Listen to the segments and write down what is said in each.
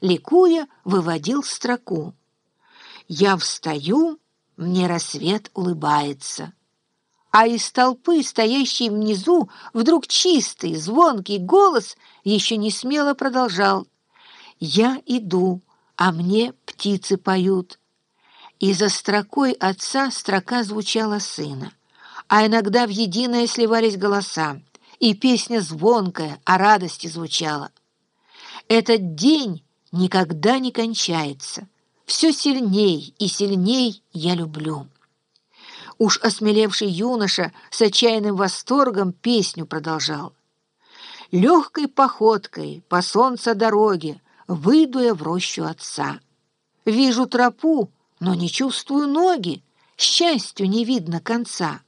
ликуя, выводил строку. «Я встаю, мне рассвет улыбается». А из толпы, стоящей внизу, вдруг чистый, звонкий голос еще не смело продолжал. «Я иду, а мне птицы поют». И за строкой отца строка звучала сына, а иногда в единое сливались голоса, и песня звонкая о радости звучала. Этот день никогда не кончается. Все сильней и сильней я люблю. Уж осмелевший юноша с отчаянным восторгом песню продолжал. Легкой походкой по солнца дороге выйду я в рощу отца. Вижу тропу, но не чувствую ноги, счастью не видно конца.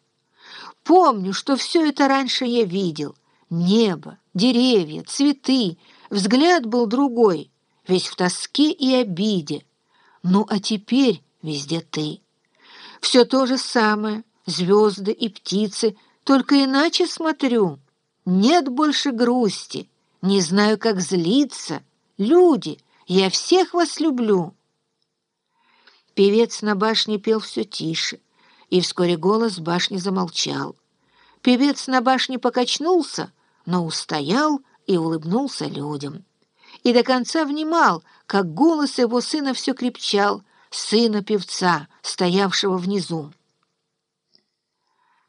Помню, что все это раньше я видел. Небо, деревья, цветы, взгляд был другой, весь в тоске и обиде. Ну, а теперь везде ты. Все то же самое, звезды и птицы, только иначе смотрю. Нет больше грусти, не знаю, как злиться. Люди, я всех вас люблю. Певец на башне пел все тише, и вскоре голос башни замолчал. Певец на башне покачнулся, но устоял и улыбнулся людям. И до конца внимал, как голос его сына все крепчал, сына певца, стоявшего внизу.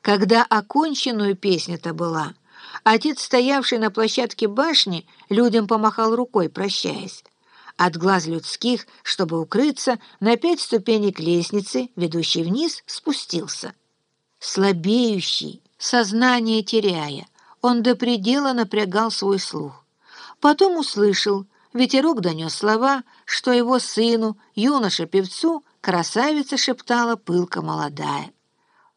Когда оконченную песня-то была, отец, стоявший на площадке башни, людям помахал рукой, прощаясь. От глаз людских, чтобы укрыться, на пять ступенек лестницы, ведущей вниз, спустился. Слабеющий, сознание теряя, он до предела напрягал свой слух. Потом услышал, ветерок донес слова, что его сыну, юноше-певцу, красавица шептала пылка молодая.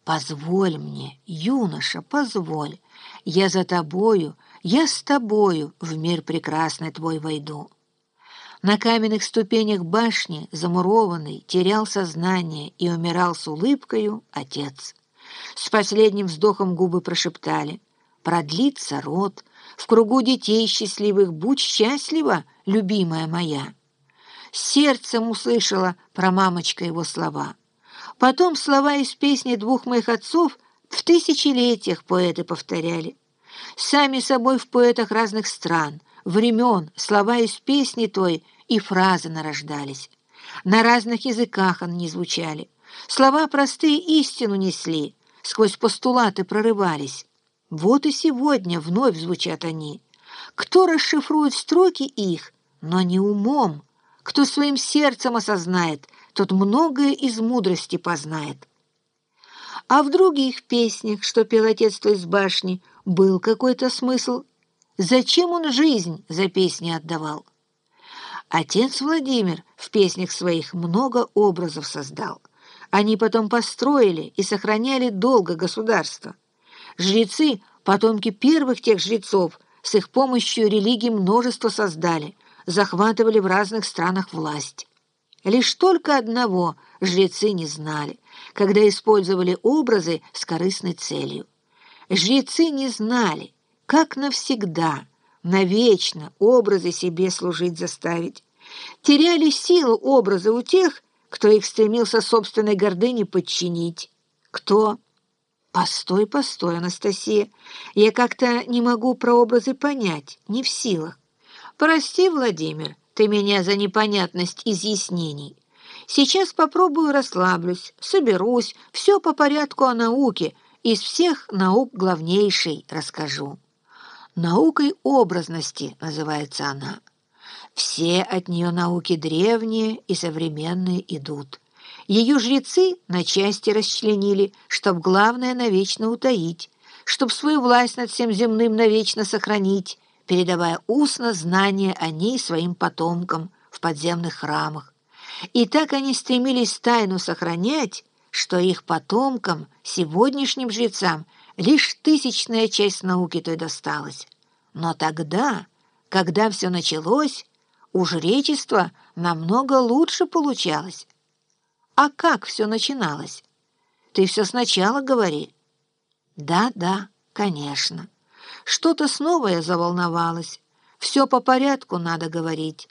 «Позволь мне, юноша, позволь, я за тобою, я с тобою в мир прекрасный твой войду». На каменных ступенях башни, замурованный, терял сознание и умирал с улыбкою отец. С последним вздохом губы прошептали «Продлится род, в кругу детей счастливых будь счастлива, любимая моя». Сердцем услышала про мамочка его слова. Потом слова из песни двух моих отцов в тысячелетиях поэты повторяли. Сами собой в поэтах разных стран, времен, слова из песни той и фразы нарождались. На разных языках они звучали. Слова простые истину несли, сквозь постулаты прорывались. Вот и сегодня вновь звучат они. Кто расшифрует строки их, но не умом, кто своим сердцем осознает, тот многое из мудрости познает. А в других песнях, что пел отец той с башни, был какой-то смысл. Зачем он жизнь за песни отдавал? Отец Владимир в песнях своих много образов создал. Они потом построили и сохраняли долго государство. Жрецы, потомки первых тех жрецов, с их помощью религии множество создали, захватывали в разных странах власть. Лишь только одного жрецы не знали, когда использовали образы с корыстной целью. Жрецы не знали, как навсегда, навечно образы себе служить заставить. Теряли силу образы у тех, кто их стремился собственной гордыне подчинить. Кто? Постой, постой, Анастасия, я как-то не могу прообразы понять, не в силах. Прости, Владимир, ты меня за непонятность изъяснений. Сейчас попробую расслаблюсь, соберусь, все по порядку о науке, из всех наук главнейшей расскажу. Наукой образности называется она. Все от нее науки древние и современные идут. Ее жрецы на части расчленили, чтоб главное навечно утаить, чтоб свою власть над всем земным навечно сохранить, передавая устно знания о ней своим потомкам в подземных храмах. И так они стремились тайну сохранять, что их потомкам, сегодняшним жрецам, лишь тысячная часть науки той досталась. Но тогда, когда все началось, у жречества намного лучше получалось. А как все начиналось? Ты все сначала говори. Да-да, конечно. Что-то снова я заволновалась. Все по порядку надо говорить.